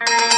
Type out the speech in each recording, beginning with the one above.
Beli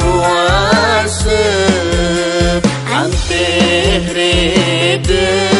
kuasa Anteh redek